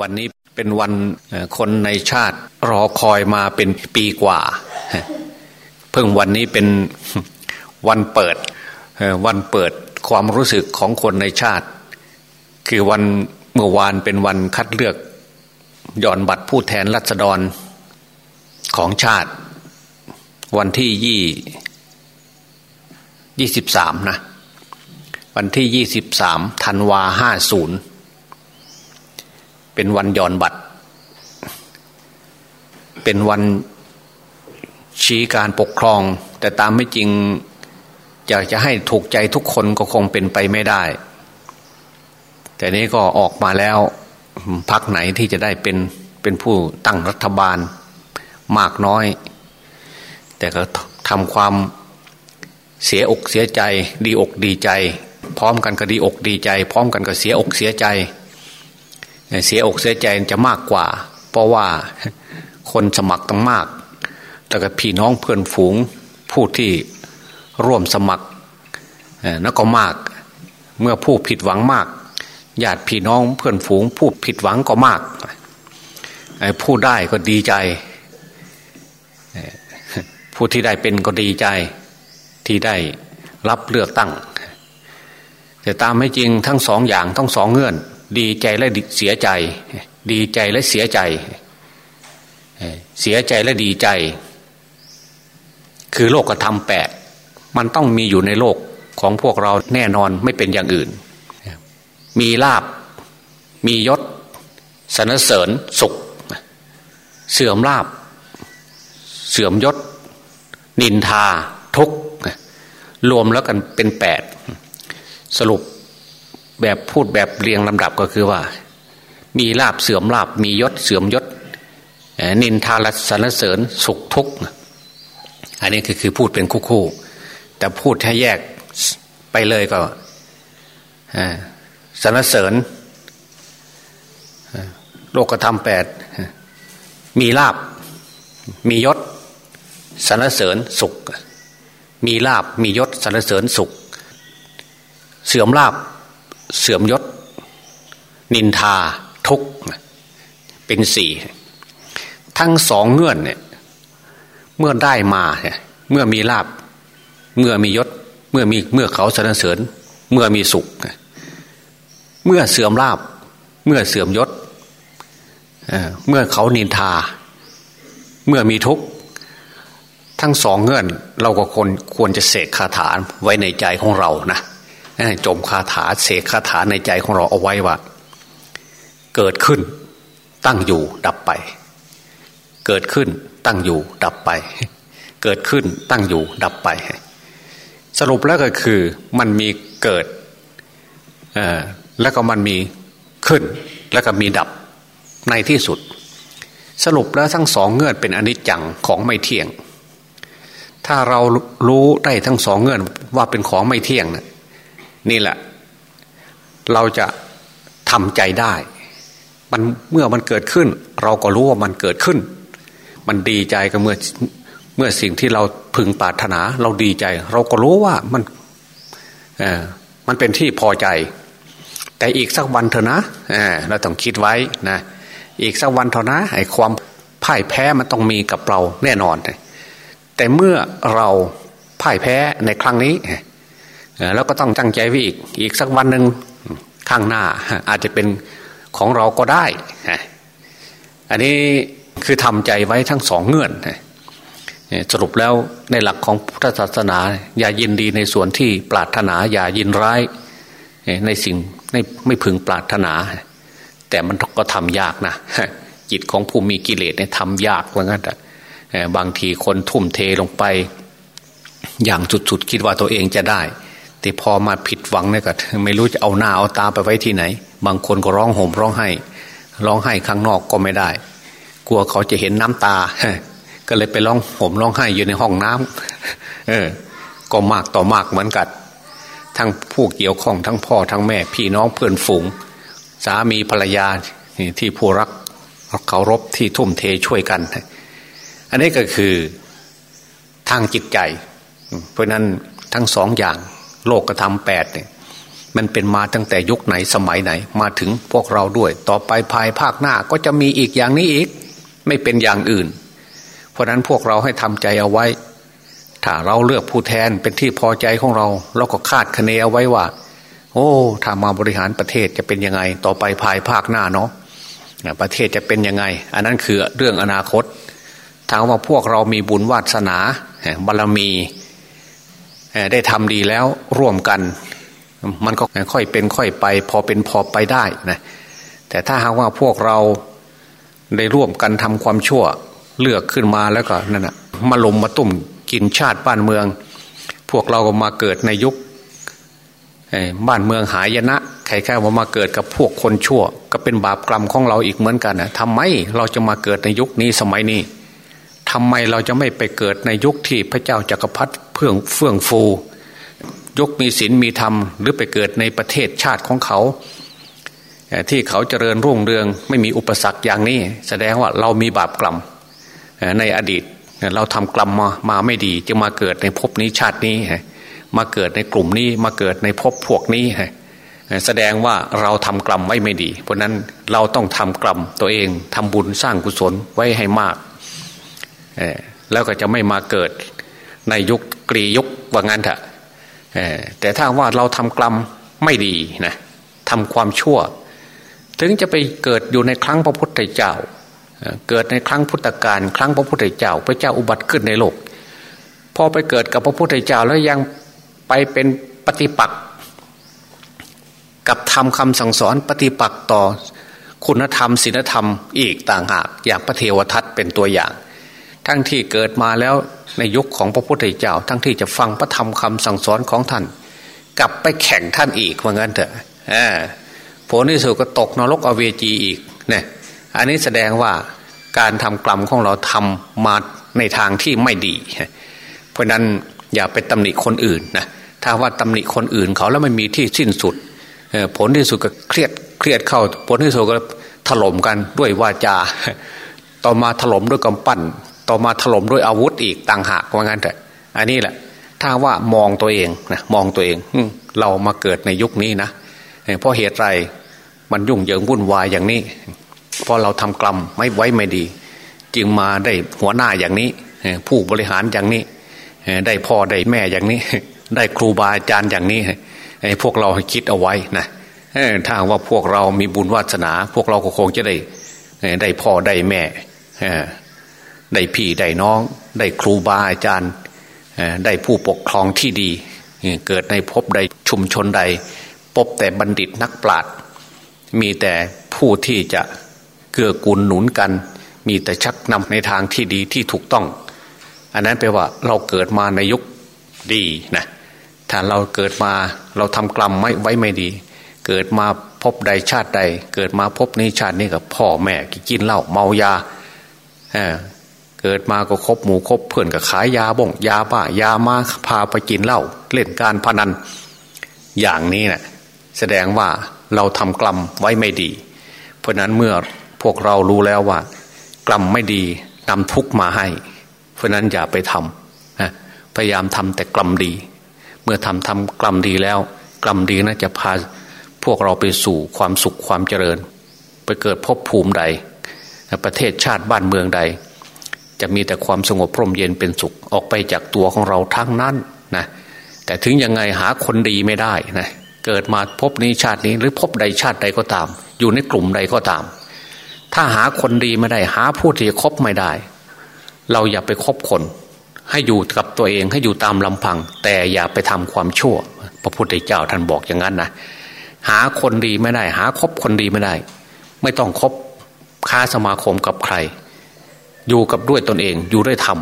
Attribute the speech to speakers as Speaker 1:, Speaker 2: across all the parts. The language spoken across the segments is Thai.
Speaker 1: วันนี้เป็นวันคนในชาติรอคอยมาเป็นปีกว่า เพิ่งวันนี้เป็นวันเปิดวันเปิดความรู้สึกของคนในชาติ คือวันเมื่อวานเป็นวันคัดเลือกย่อนบัตรผู้แทนรัษฎรของชาติ วันที่ยี่ยี่สิบสามนะ วันที่ยี่สิบสามธันวาห้าศูนย์ เป็นวันย่อนบัตร เป็นวันชี้การปกครอง แต่ตามไม่จริงอยากจะให้ถูกใจทุกคนก็คงเป็นไปไม่ได้ แต่นี้ก็ออกมาแล้วพักไหนที่จะได้เป็นเป็นผู้ตั้งรัฐบาลมากน้อย แต่ก็ทำความเสียอกเสียใจ ดีอกดีใจ พร้อมกันก็ดีอกดีใจ พร้อมกันก็เสียอกเสียใจ เสียอกเสียใจจะมากกว่า เพราะว่าคนสมัครต้องมากแล้วก็พี่น้องเพื่อนฝูงผู้ที่ร่วมสมัครนั่นก็มาก เมื่อผู้ผิดหวังมากญาติพี่น้องเพื่อนฝูงผู้ผิดหวังก็มากผู้ได้ก็ดีใจ ผู้ที่ได้เป็นก็ดีใจที่ได้รับเลือกตั้ง แต่ตามไม่จริงทั้งสองอย่างทั้งสองเงื่อน ดีใจและเสียใจ ดีใจและเสียใจ เสียใจและดีใจ คือโลกธรรมแปดมันต้องมีอยู่ในโลกของพวกเราแน่นอนไม่เป็นอย่างอื่น มีลาบ มียศสนเสริญสุข เสื่อมลาบ เสื่อมยศ นินทาทุกรวมแล้วกันเป็นแปดสรุป แบบพูดแบบเรียงลำดับก็คือว่า มีลาบเสื่อมลาบมียศเสื่อมยศนินทาลสนเสริญสุขทุกข์อันนี้คือคือพูดเป็นคู่คู่แต่พูดให้แยกไปเลยก็สนเสริญโลกธรรมแปดมีลาบ มียศสนเสริญสุข มีลาบมียศสนเสริญสุข เสื่อมลาบ เสื่อมยศ นินทาทุกเป็นสี่ทั้งสองเงื่อนเนี่ยเมื่อได้มาเนี่ยเมื่อมีลาบ เมื่อมียศ เมื่อมีเมื่อเขาสรรเสริญ เมื่อมีสุข เมื่อเสื่อมลาบ เมื่อเสื่อมยศเมื่อเขานินทา เมื่อมีทุกข์ทั้งสองเงื่อนเราก็ควรควรจะเสกคาถาไว้ในใจของเรานะ จมคาถาเสกคาถาในใจของเราเอาไว้ว่า เกิดขึ้น ตั้งอยู่ดับไป เกิดขึ้นตั้งอยู่ดับไป เกิดขึ้นตั้งอยู่ดับไป สรุปแล้วก็คือมันมีเกิดแล้วก็มันมีขึ้น แล้วก็มีดับในที่สุด สรุปแล้วทั้งสองเงื่อนเป็นอนิจจังของไม่เที่ยง ถ้าเรารู้ได้ทั้งสองเงื่อนว่าเป็นของไม่เที่ยงนะ นี่แหละ เราจะทำใจได้ มันเมื่อมันเกิดขึ้น เราก็รู้ว่ามันเกิดขึ้น มันดีใจก็เมื่อเมื่อสิ่งที่เราพึงปรารถนา เราดีใจ เราก็รู้ว่ามันเออมันเป็นที่พอใจ แต่อีกสักวันเถอะนะเออเราต้องคิดไว้นะอีกสักวันเถอะนะไอ้ความพ่ายแพ้มันต้องมีกับเราแน่นอน แต่เมื่อเราพ่ายแพ้ในครั้งนี้ เราก็ต้องตั้งใจไว้อีก อีกสักวันหนึ่งข้างหน้า อาจจะเป็นของเราก็ได้ อันนี้คือทำใจไว้ทั้งสองเงื่อน สรุปแล้วในหลักของพุทธศาสนา อย่ายินดีในส่วนที่ปรารถนา อย่ายินร้ายในสิ่งไม่ไม่พึงปรารถนา แต่มันก็ทำยากนะจิตของผู้มีกิเลสเนี่ยทำยากเหมือนกันบางทีคนทุ่มเทลงไป อย่างสุดๆคิดว่าตัวเองจะได้ แต่พอมาผิดหวังเนี่ยก็ไม่รู้จะเอาหน้าเอาตาไปไว้ที่ไหน บางคนก็ร้องห่มร้องไห้ ร้องไห้ข้างนอกก็ไม่ได้ กลัวเขาจะเห็นน้ำตา ก็เลยไปร้องผมร้องไห้อยู่ในห้องน้ำเออ ก็มากต่อมากเหมือนกัน ทั้งผู้เกี่ยวข้องทั้งพ่อทั้งแม่ พี่น้องเพื่อนฝูง สามีภรรยาที่ผู้รักเคารพที่ทุ่มเทช่วยกัน อันนี้ก็คือทางจิตใจ เพราะนั้นทั้งสองอย่าง โลกกระทำแปดเนี่ยมันเป็นมาตั้งแต่ยุคไหนสมัยไหน มาถึงพวกเราด้วย ต่อไปภายภาคหน้าก็จะมีอีกอย่างนี้อีก ไม่เป็นอย่างอื่น เพราะนั้นพวกเราให้ทำใจเอาไว้ ถ้าเราเลือกผู้แทนเป็นที่พอใจของเรา เราก็คาดคะเนเอาไว้ว่า โอ้ถ้ามาบริหารประเทศจะเป็นยังไง ต่อไปภายภาคหน้าเนาะประเทศจะเป็นยังไง อันนั้นคือเรื่องอนาคตถามว่าพวกเรามีบุญวาสนาบารรมี ได้ทำดีแล้วร่วมกัน มันก็ค่อยเป็นค่อยไป พอเป็นพอไปได้นะแต่ถ้าหากว่าพวกเราได้ร่วมกันทำความชั่วเลือกขึ้นมาแล้วก็นั่นนะมาลมมาตุ่มกินชาติบ้านเมือง พวกเราก็มาเกิดในยุคบ้านเมืองหายนะใครแค่ว่ามาเกิดกับพวกคนชั่ว ก็เป็นบาปกรรมของเราอีกเหมือนกันนะทำไมเราจะมาเกิดในยุคนี้สมัยนี้ ทำไมเราจะไม่ไปเกิดในยุคที่พระเจ้าจากักรพรรดิเพื่องเฟื่องฟูยกมีศีลมีธรรม หรือไปเกิดในประเทศชาติของเขา ที่เขาเจริญรุ่งเรืองไม่มีอุปสรรคอย่างนี้ แสดงว่าเรามีบาปกรรมในอดีตเราทำกรรมมามาไม่ดีจึงมาเกิดในภพนี้ชาตินี้มาเกิดในกลุ่มนี้มาเกิดในภพพวกนี้แสดงว่าเราทำกรรมไว้ไม่ดี เพราะนั้นเราต้องทำกรรมตัวเองทำบุญสร้างกุศลไว้ให้มาก แล้วก็จะไม่มาเกิดในยุคกรียุคว่างั้นเถอะแต่ถ้าว่าเราทำกรรมไม่ดีนะทำความชั่ว ถึงจะไปเกิดอยู่ในครั้งพระพุทธเจ้า เกิดในครั้งพุทธกาลครั้งพระพุทธเจ้า พระเจ้าอุบัติขึ้นในโลก พอไปเกิดกับพระพุทธเจ้าแล้วยังไปเป็นปฏิปักษ์กับทำคำสั่งสอนปฏิปักษ์ต่อคุณธรรมศีลธรรมอีกต่างหากอย่างพระเทวทัตเป็นตัวอย่าง ทั้งที่เกิดมาแล้วในยุคของพระพุทธเจ้า ทั้งที่จะฟังพระธรรมคำสั่งสอนของท่าน กลับไปแข่งท่านอีกว่างั้นเถอะผลที่สุดก็ตกนรกอเวจีอีกเนี่ยอันนี้แสดงว่าการทำกรรมของเราทำมาในทางที่ไม่ดี เพราะนั้นอย่าไปตำหนิคนอื่นนะถ้าว่าตำหนิคนอื่นเขาแล้วไม่มีที่สิ้นสุดผลที่สุดก็เครียดเครียดเข้า ผลที่สุดก็ถล่มกันด้วยวาจา ต่อมาถล่มด้วยกำปั้น ต่อมาถล่มด้วยอาวุธอีกต่างหากว่างั้นแต่อันนี้แหละ ถ้าว่ามองตัวเองนะมองตัวเองเรามาเกิดในยุคนี้นะเพราะเหตุไรมันยุ่งเหยิงวุ่นวายอย่างนี้เพราะเราทำกรรมไม่ไว้ไม่ดี จึงมาได้หัวหน้าอย่างนี้ ผู้บริหารอย่างนี้ ได้พ่อได้แม่อย่างนี้ ได้ครูบาอาจารย์อย่างนี้พวกเราคิดเอาไว้นะถ้าว่าพวกเรามีบุญวาสนา พวกเราก็คงจะได้ได้พ่อได้แม่ ได้พี่ได้น้อง ได้ครูบาอาจารย์ได้ผู้ปกครองที่ดี เกิดในภพใดชุมชนใดพบแต่บัณฑิตนักปราชญ์มีแต่ผู้ที่จะเกื้อกูลหนุนกัน มีแต่ชักนำในทางที่ดีที่ถูกต้อง อันนั้นแปลว่าเราเกิดมาในยุคดีนะถ้าเราเกิดมาเราทำกรรมไม่ไว้ไม่ดี เกิดมาพบใดชาติใด เกิดมาพบนี้ชาตินี้กับพ่อแม่กินเหล้าเมายา เกิดมาก็คบหมูคบเพื่อนกับขายยาบ่งยาบ้ายามาพาไปกินเหล้าเล่นการพนัน อย่างนี้นะ่ะแสดงว่าเราทำกรรมไว้ไม่ดี เพราะนั้นเมื่อพวกเรารู้แล้วว่า กรรมไม่ดีนำทุกมาให้ เพราะนั้นอย่าไปทำพยายามทำแต่กรรมดี เมื่อทำทำกรรมดีแล้ว กรรมดีนะจะพาพวกเราไปสู่ความสุขความเจริญ ไปเกิดภพภูมิใด ประเทศชาติบ้านเมืองใด จะมีแต่ความสงบพรมเย็นเป็นสุขออกไปจากตัวของเราทั้งนั้นนะแต่ถึงยังไงหาคนดีไม่ได้นะเกิดมาพบนี้ชาตินี้หรือพบใดชาติใดก็ตาม อยู่ในกลุ่มใดก็ตาม ถ้าหาคนดีไม่ได้ หาผู้ที่คบไม่ได้ เราอย่าไปคบคน ให้อยู่กับตัวเองให้อยู่ตามลำพัง แต่อย่าไปทำความชั่ว พระพุทธเจ้าท่านบอกอย่างนั้นนะหาคนดีไม่ได้ หาคบคนดีไม่ได้ ไม่ต้องคบค้าสมาคมกับใคร อยู่กับด้วยตนเองอยู่ด้วยธรรม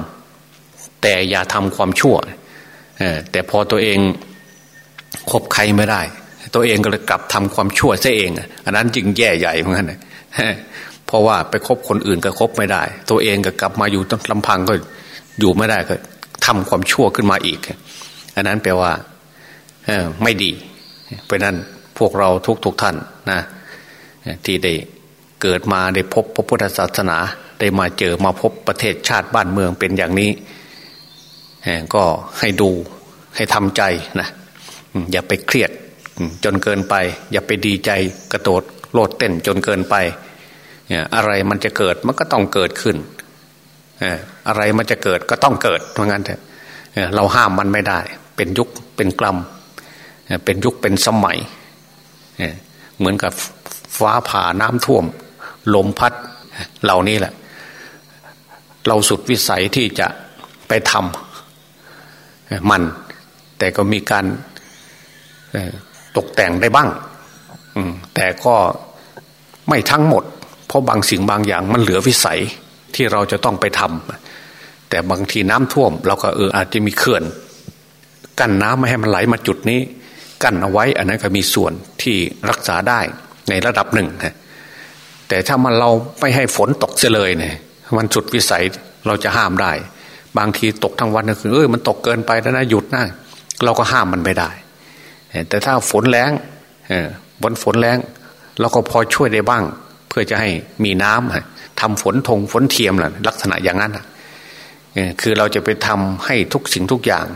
Speaker 1: แต่อย่าทำความชั่วแต่พอตัวเองคบใครไม่ได้ ตัวเองก็เลยกลับทำความชั่วซะเอง อันนั้นจึงแย่ใหญ่เหมือนกันเพราะว่าไปคบคนอื่นก็คบไม่ได้ ตัวเองก็กลับมาอยู่ต้นลำพังก็อยู่ไม่ได้ก็ทำความชั่วขึ้นมาอีก อันนั้นแปลว่าไม่ดี เพราะนั้นพวกเราทุกทุกท่านนะที่ได้เกิดมาได้พบพระพุทธศาสนา ได้มาเจอมาพบประเทศชาติบ้านเมืองเป็นอย่างนี้ ก็ให้ดูให้ทำใจนะอย่าไปเครียดจนเกินไป อย่าไปดีใจกระโดดโลดเต้นจนเกินไปอะไรมันจะเกิดมันก็ต้องเกิดขึ้นอะไรมันจะเกิดก็ต้องเกิดเพราะงั้นเถอะเราห้ามมันไม่ได้ เป็นยุคเป็นกลัมเป็นยุคเป็นสมัยเหมือนกับฟ้าผ่าน้ำท่วม ลมพัดเหล่านี้แหละ เราสุดวิสัยที่จะไปทำมัน แต่ก็มีการตกแต่งได้บ้างแต่ก็ไม่ทั้งหมด เพราะบางสิ่งบางอย่างมันเหลือวิสัยที่เราจะต้องไปทำแต่บางทีน้ำท่วม เราก็เอออาจจะมีเขื่อน กั้นน้ำไม่ให้มันไหลมาจุดนี้ กั้นเอาไว้ อันนั้นก็มีส่วนที่รักษาได้ในระดับหนึ่งแต่ถ้ามันเราไม่ให้ฝนตกเสียเลยเนี่ย มันสุดวิสัยเราจะห้ามได้ บางทีตกทั้งวันก็คือเออมันตกเกินไปแล้วนะหยุดนะเราก็ห้ามมันไม่ได้ แต่ถ้าฝนแรงบนฝนแรงเราก็พอช่วยได้บ้าง เพื่อจะให้มีน้ำทำฝนทงฝนเทียมล่ะลักษณะอย่างนั้นคือเราจะไปทำให้ทุกสิ่งทุกอย่าง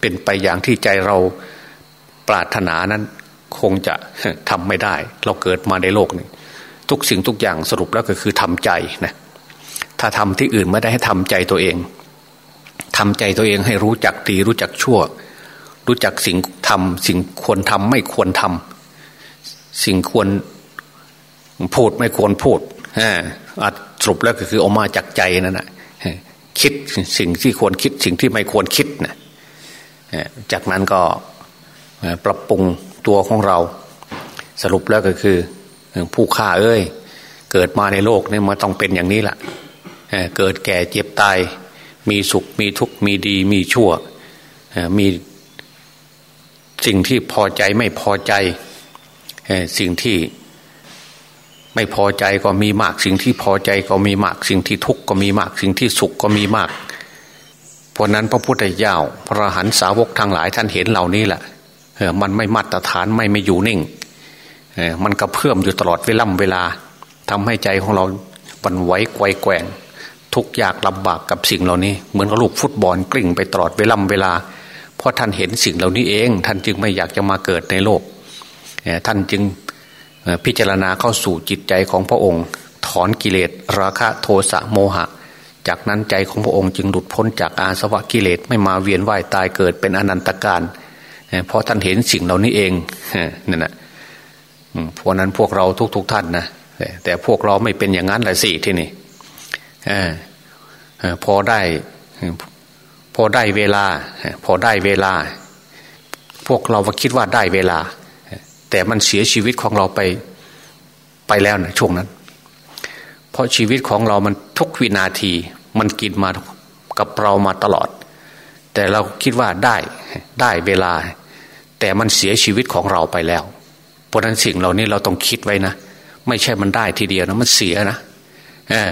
Speaker 1: เป็นไปอย่างที่ใจเราปรารถนานั้นคงจะทำไม่ได้ เราเกิดมาในโลกนี้ทุกสิ่งทุกอย่างสรุปแล้วก็คือทำใจนะ ถ้าทำที่อื่นไม่ได้ให้ทำใจตัวเองทำใจตัวเองให้รู้จักดีรู้จักชั่ว รู้จักสิ่งทำสิ่งควรทำไม่ควรทำสิ่งควรพูดไม่ควรพูดอัดสรุปแล้วก็คือออกมาจากใจนั่นแหะคิดสิ่งที่ควรคิดสิ่งที่ไม่ควรคิดนะจากนั้นก็ปรับปรุงตัวของเรา สรุปแล้วก็คือผู้ฆ่าเอ้ย เกิดมาในโลกนี่มันต้องเป็นอย่างนี้แหละ เกิดแก่เจ็บตาย มีสุขมีทุกข์มีดีมีชั่วมีสิ่งที่พอใจไม่พอใจสิ่งที่ไม่พอใจก็มีมาก สิ่งที่พอใจก็มีมาก สิ่งที่ทุกข์ก็มีมาก สิ่งที่สุขก็มีมาก เพราะนั้นพระพุทธเจ้าพระหันสาวกทางหลายท่านเห็นเหล่านี้แหละมันไม่มาตรฐานไม่ไม่อยู่นิ่งมันกระเพื่อมอยู่ตลอดเวล่ำเวลาทำให้ใจของเราบันไหวไกวแกว่ง ทุกอยากลำบากกับสิ่งเหล่านี้ เหมือนกับลูกฟุตบอลกลิ้งไปตลอดเวล่ำเวลา เพราะท่านเห็นสิ่งเหล่านี้เอง ท่านจึงไม่อยากจะมาเกิดในโลก ท่านจึงพิจารณาเข้าสู่จิตใจของพระองค์ ถอนกิเลสราคะโทสะโมหะ จากนั้นใจของพระองค์จึงหลุดพ้นจากอาสวะกิเลสไม่มาเวียนว่ายตายเกิดเป็นอนันตการเพราะท่านเห็นสิ่งเหล่านี้เองนั่นแหะเพราะนั้นพวกเราทุกๆทท่านนะแต่พวกเราไม่เป็นอย่างนั้นแหละสิที่นี่ พอได้พอได้เวลา พอได้เวลา พวกเราคิดว่าได้เวลา แต่มันเสียชีวิตของเราไปไปแล้วนะช่วงนั้น เพราะชีวิตของเรามันทุกวินาที มันกินมากับเรามาตลอด แต่เราคิดว่าได้ได้เวลา แต่มันเสียชีวิตของเราไปแล้ว เพราะนั้นสิ่งเหล่านี้เราต้องคิดไว้นะ ไม่ใช่มันได้ทีเดียวนะ มันเสียนะเออ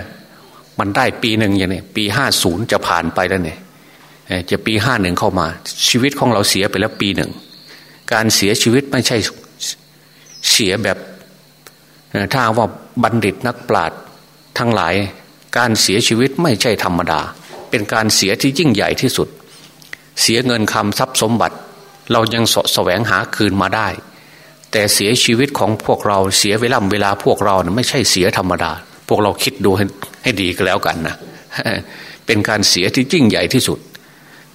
Speaker 1: มันได้ปีหนึ่งอย่างนี้ปีห้าศูนย์จะผ่านไปแล้วเนี่ยจะปีห้าหนึ่งเข้ามา ชีวิตของเราเสียไปแล้วปีหนึ่ง การเสียชีวิตไม่ใช่เสียแบบถ้าว่าบัณฑิตนักปราชญ์ทั้งหลาย การเสียชีวิตไม่ใช่ธรรมดา เป็นการเสียที่ยิ่งใหญ่ที่สุด เสียเงินคำทรัพย์สมบัติ เรายังสแสวงหาคืนมาได้ แต่เสียชีวิตของพวกเราเสียเวลาเวลาพวกเราไม่ใช่เสียธรรมดา พวกเราคิดดูให้ให้ดีก็แล้วกันนะเป็นการเสียที่ยิ่งใหญ่ที่สุด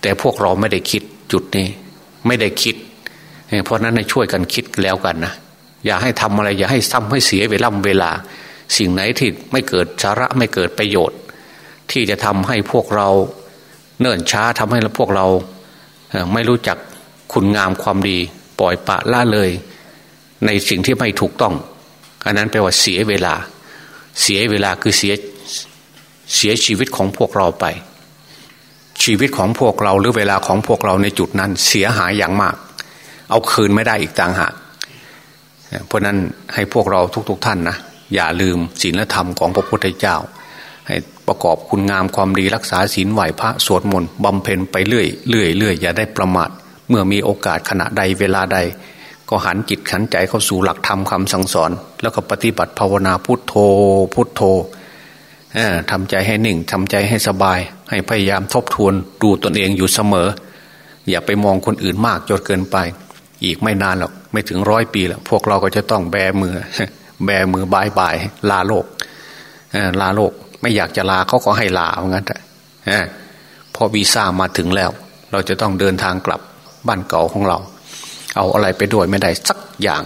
Speaker 1: แต่พวกเราไม่ได้คิดจุดนี้ไม่ได้คิด เพราะนั้นให้ช่วยกันคิดแล้วกันนะอย่าให้ทำอะไร อย่าให้ซ้ำให้เสียเวลาเวลา สิ่งไหนที่ไม่เกิดสาระไม่เกิดประโยชน์ ที่จะทำให้พวกเราเนิ่นช้าทำให้พวกเราไม่รู้จักคุณงามความดี ปล่อยปะละเลย ในสิ่งที่ไม่ถูกต้องอันนั้นแปลว่าเสียเวลา เสียเวลาคือเสียเสียชีวิตของพวกเราไป ชีวิตของพวกเราหรือเวลาของพวกเราในจุดนั้น เสียหายอย่างมาก เอาคืนไม่ได้อีกต่างหากเพราะนั้นให้พวกเราทุกๆทท่านนะอย่าลืมศีลธรรมของพระพุทธเจ้า ให้ประกอบคุณงามความดีรักษาศีลไหวพระสวดมนต์บำเพ็ญไปเรื่อยเรื่อยเรื่อยอย่าได้ประมาทเมื่อมีโอกาสขณะใดเวลาใด ก็หันจิตขันใจเข้าสู่หลักธรรมคาสั่งสอน แล้วก็ปฏิบัติภาวนาพุทโธ พุทโธทำใจให้หนิ่งทำใจให้สบาย ให้พยายามทบทวนดูตนเองอยู่เสมอ อย่าไปมองคนอื่นมากจนเกินไป อีกไม่นานหรอกไม่ถึงร้อยปีแล้วพวกเราก็จะต้องแบมือ แบมือบายบายลาโลกลาโลกไม่อยากจะลาเขาก็ให้ลาเอางั้นแต่พอวีซ่ามาถึงแล้ว เราจะต้องเดินทางกลับบ้านเก่าของเรา เอาอะไรไปด้วยไม่ได้สักอย่าง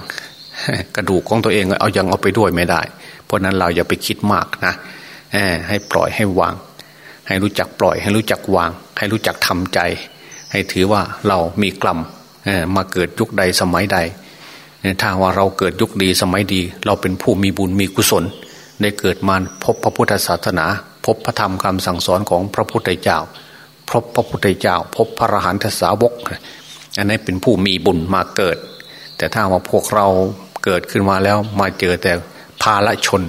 Speaker 1: กระดูกของตัวเองเอายังเอาไปด้วยไม่ได้ เพราะนั้นเราอย่าไปคิดมากนะให้ปล่อยให้วาง ให้รู้จักปล่อย ให้รู้จักวาง ให้รู้จักทำใจ ให้ถือว่าเรามีกลัมมาเกิดยุคใดสมัยใดถ้าว่าเราเกิดยุคดีสมัยดี เราเป็นผู้มีบุญมีกุศลได้เกิดมาพบพระพุทธศาสนา พบพระธรรมคำสั่งสอนของพระพุทธเจ้า พบพระพุทธเจ้า พบพระอรหันตสาวก อันนี้เป็นผู้มีบุญมาเกิด แต่ถ้าว่าพวกเราเกิดขึ้นมาแล้วมาเจอแต่ภาละชน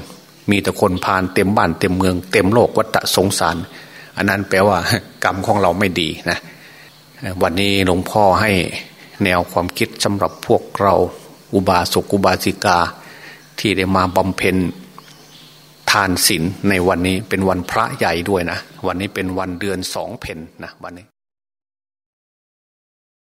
Speaker 1: มีแต่คนพานเต็มบ้านเต็มเมือง เต็มโลกวัฏสงสาร อันนั้นแปลว่ากรรมของเราไม่ดีนะวันนี้หลวงพ่อให้แนวความคิดสำหรับพวกเราอุบาสกอุบาสิกา ที่ได้มาบำเพ็ญทานศีลในวันนี้เป็นวันพระใหญ่ด้วยนะ วันนี้เป็นวันเดือนสองเพนนะวันนี้